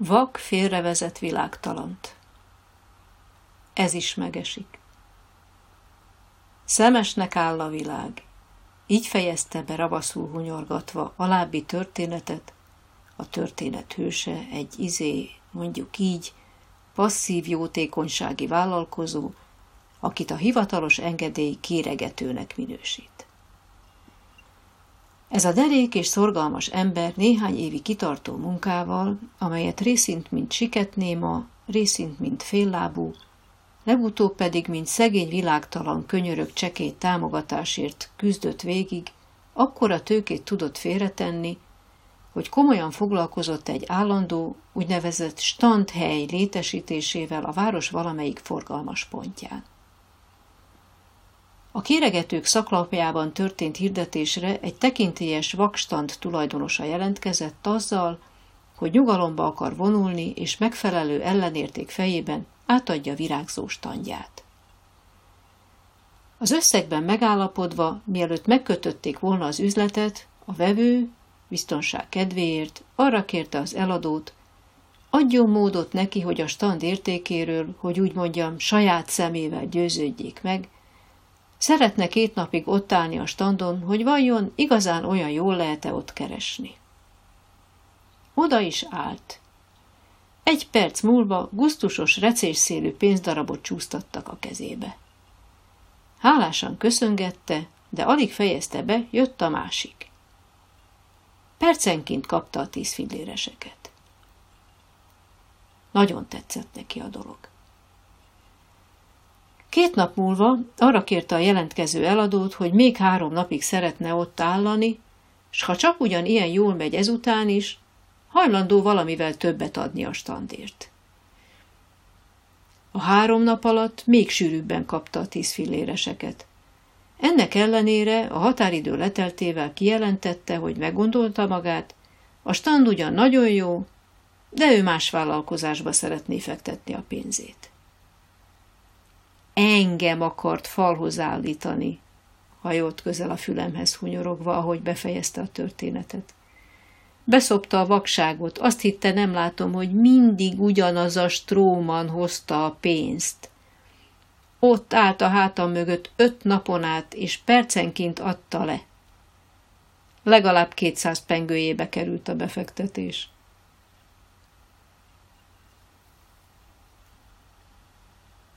Vak félrevezet világtalant. Ez is megesik. Szemesnek áll a világ. Így fejezte be ravaszul hunyorgatva alábbi történetet, a történet hőse egy izé, mondjuk így, passzív jótékonysági vállalkozó, akit a hivatalos engedély kéregetőnek minősít. Ez a derék és szorgalmas ember néhány évi kitartó munkával, amelyet részint mint siketnéma, részint mint féllábú, legutóbb pedig mint szegény világtalan könyörök csekét támogatásért küzdött végig, akkora tőkét tudott félretenni, hogy komolyan foglalkozott egy állandó, úgynevezett standhely létesítésével a város valamelyik forgalmas pontján. A kéregetők szaklapjában történt hirdetésre egy tekintélyes vakstand tulajdonosa jelentkezett azzal, hogy nyugalomba akar vonulni, és megfelelő ellenérték fejében átadja virágzó standját. Az összegben megállapodva, mielőtt megkötötték volna az üzletet, a vevő, biztonság kedvéért arra kérte az eladót, adjon módot neki, hogy a stand értékéről, hogy úgy mondjam, saját szemével győződjék meg, Szeretne két napig ott állni a standon, hogy vajon igazán olyan jól lehet-e ott keresni. Oda is állt. Egy perc múlva gusztusos, recésszélű pénzdarabot csúsztattak a kezébe. Hálásan köszöngette, de alig fejezte be, jött a másik. Percenként kapta a tíz filléreseket. Nagyon tetszett neki a dolog. Két nap múlva arra kérte a jelentkező eladót, hogy még három napig szeretne ott állani, s ha csak ugyan ilyen jól megy ezután is, hajlandó valamivel többet adni a standért. A három nap alatt még sűrűbben kapta a tíz filléreseket. Ennek ellenére a határidő leteltével kijelentette, hogy meggondolta magát, a stand ugyan nagyon jó, de ő más vállalkozásba szeretné fektetni a pénzét engem akart falhoz állítani, hajolt közel a fülemhez hunyorogva, ahogy befejezte a történetet. Beszopta a vakságot, azt hitte nem látom, hogy mindig ugyanaz a stróman hozta a pénzt. Ott állt a hátam mögött öt napon át, és percenként adta le. Legalább kétszáz pengőjébe került a befektetés.